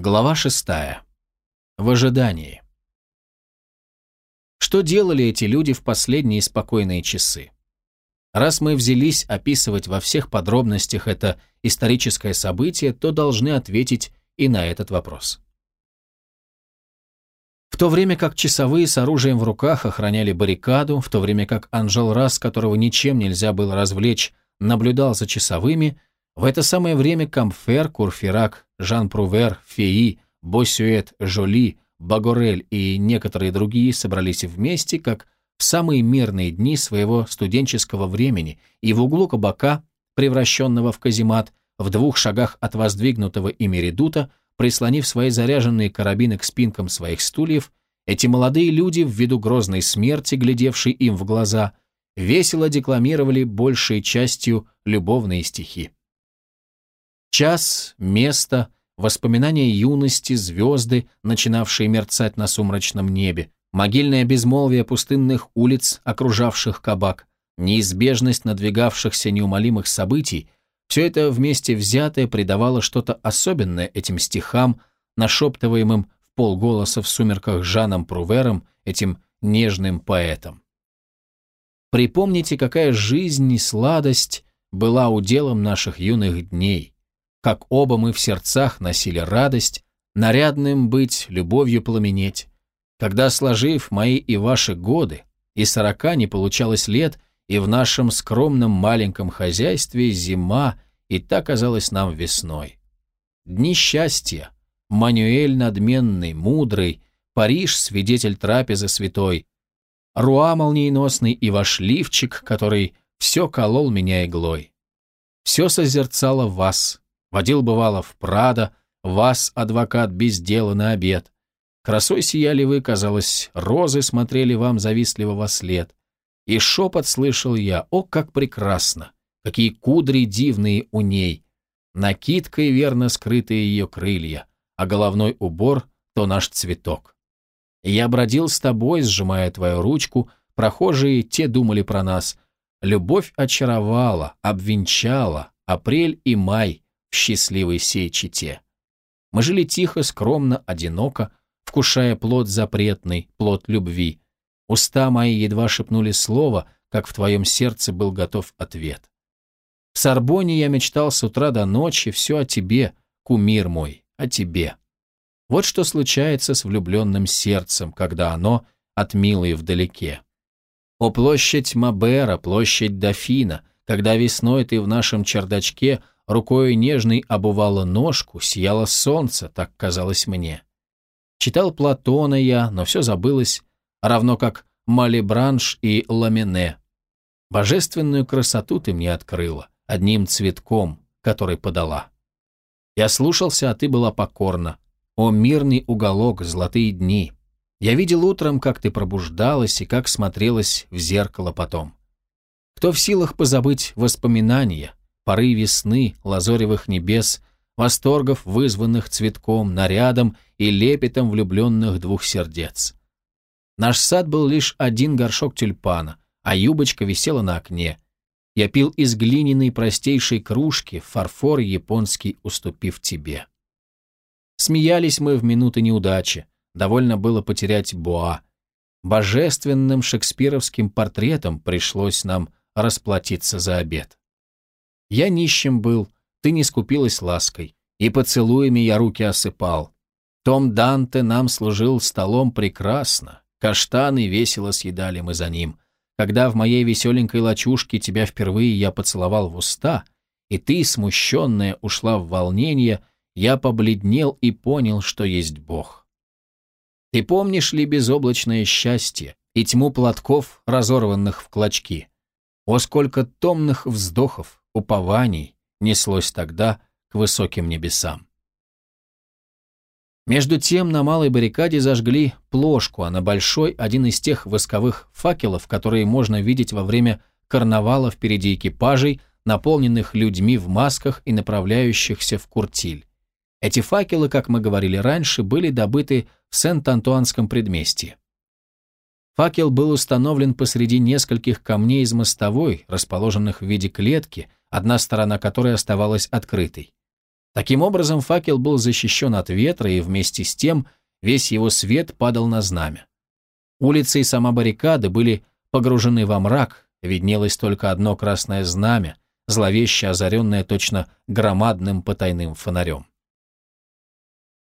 Глава шестая. В ожидании. Что делали эти люди в последние спокойные часы? Раз мы взялись описывать во всех подробностях это историческое событие, то должны ответить и на этот вопрос. В то время как часовые с оружием в руках охраняли баррикаду, в то время как Анжел Рас, которого ничем нельзя было развлечь, наблюдал за часовыми, в это самое время Камфер, Курфирак, Жан-Прувер, Феи, Босюэт, Жоли, Багорель и некоторые другие собрались вместе, как в самые мирные дни своего студенческого времени и в углу кабака, превращенного в каземат, в двух шагах от воздвигнутого ими редута, прислонив свои заряженные карабины к спинкам своих стульев, эти молодые люди, ввиду грозной смерти, глядевшей им в глаза, весело декламировали большей частью любовные стихи. Час, место, воспоминания юности, звезды, начинавшие мерцать на сумрачном небе, могильное безмолвие пустынных улиц, окружавших кабак, неизбежность надвигавшихся неумолимых событий, все это вместе взятое придавало что-то особенное этим стихам, нашептываемым в полголоса в сумерках Жаном Прувером, этим нежным поэтом. Припомните, какая жизнь и сладость была уделом наших юных дней, как оба мы в сердцах носили радость, нарядным быть, любовью пламенеть, когда, сложив мои и ваши годы, и сорока не получалось лет, и в нашем скромном маленьком хозяйстве зима и так казалась нам весной. Дни счастья, Мануэль надменный, мудрый, Париж свидетель трапезы святой, Руа молниеносный и ваш лифчик, который все колол меня иглой. Все созерцало вас, Водил, бывало, в Прадо, вас, адвокат, без дела на обед. Красой сияли вы, казалось, розы смотрели вам завистливо во след. И шепот слышал я, о, как прекрасно, какие кудри дивные у ней. Накидкой верно скрытые ее крылья, а головной убор — то наш цветок. Я бродил с тобой, сжимая твою ручку, прохожие те думали про нас. Любовь очаровала, обвенчала, апрель и май — в счастливой сей чите. Мы жили тихо, скромно, одиноко, вкушая плод запретный, плод любви. Уста мои едва шепнули слово, как в твоем сердце был готов ответ. В Сорбоне я мечтал с утра до ночи все о тебе, кумир мой, о тебе. Вот что случается с влюбленным сердцем, когда оно от милой вдалеке. О площадь Мабера, площадь Дофина, когда весной ты в нашем чердачке Рукой нежной обувала ножку, сияло солнце, так казалось мне. Читал Платона я, но все забылось, равно как Малибранш и Ламене. Божественную красоту ты мне открыла, одним цветком, который подала. Я слушался, а ты была покорна. О, мирный уголок, золотые дни! Я видел утром, как ты пробуждалась и как смотрелась в зеркало потом. Кто в силах позабыть воспоминания, поры весны, лазоревых небес, восторгов, вызванных цветком, нарядом и лепетом влюбленных двух сердец. Наш сад был лишь один горшок тюльпана, а юбочка висела на окне. Я пил из глиняной простейшей кружки, фарфор японский уступив тебе. Смеялись мы в минуты неудачи, довольно было потерять Боа. Божественным шекспировским портретом пришлось нам расплатиться за обед. Я нищим был, ты не скупилась лаской, и поцелуями я руки осыпал. Том Данте нам служил столом прекрасно, каштаны весело съедали мы за ним. Когда в моей веселенькой лачушке тебя впервые я поцеловал в уста, и ты, смущенная, ушла в волнение, я побледнел и понял, что есть Бог. Ты помнишь ли безоблачное счастье и тьму платков, разорванных в клочки? О, сколько томных вздохов, упований неслось тогда к высоким небесам. Между тем на малой баррикаде зажгли плошку, а на большой – один из тех восковых факелов, которые можно видеть во время карнавала впереди экипажей, наполненных людьми в масках и направляющихся в Куртиль. Эти факелы, как мы говорили раньше, были добыты в Сент-Антуанском предместье. Факел был установлен посреди нескольких камней из мостовой, расположенных в виде клетки, одна сторона которой оставалась открытой. Таким образом, факел был защищен от ветра, и вместе с тем весь его свет падал на знамя. Улицы и сама баррикада были погружены во мрак, виднелось только одно красное знамя, зловеще озаренное точно громадным потайным фонарем.